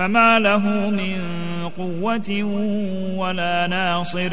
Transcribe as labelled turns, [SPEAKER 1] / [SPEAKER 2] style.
[SPEAKER 1] فما له من قوة ولا ناصر.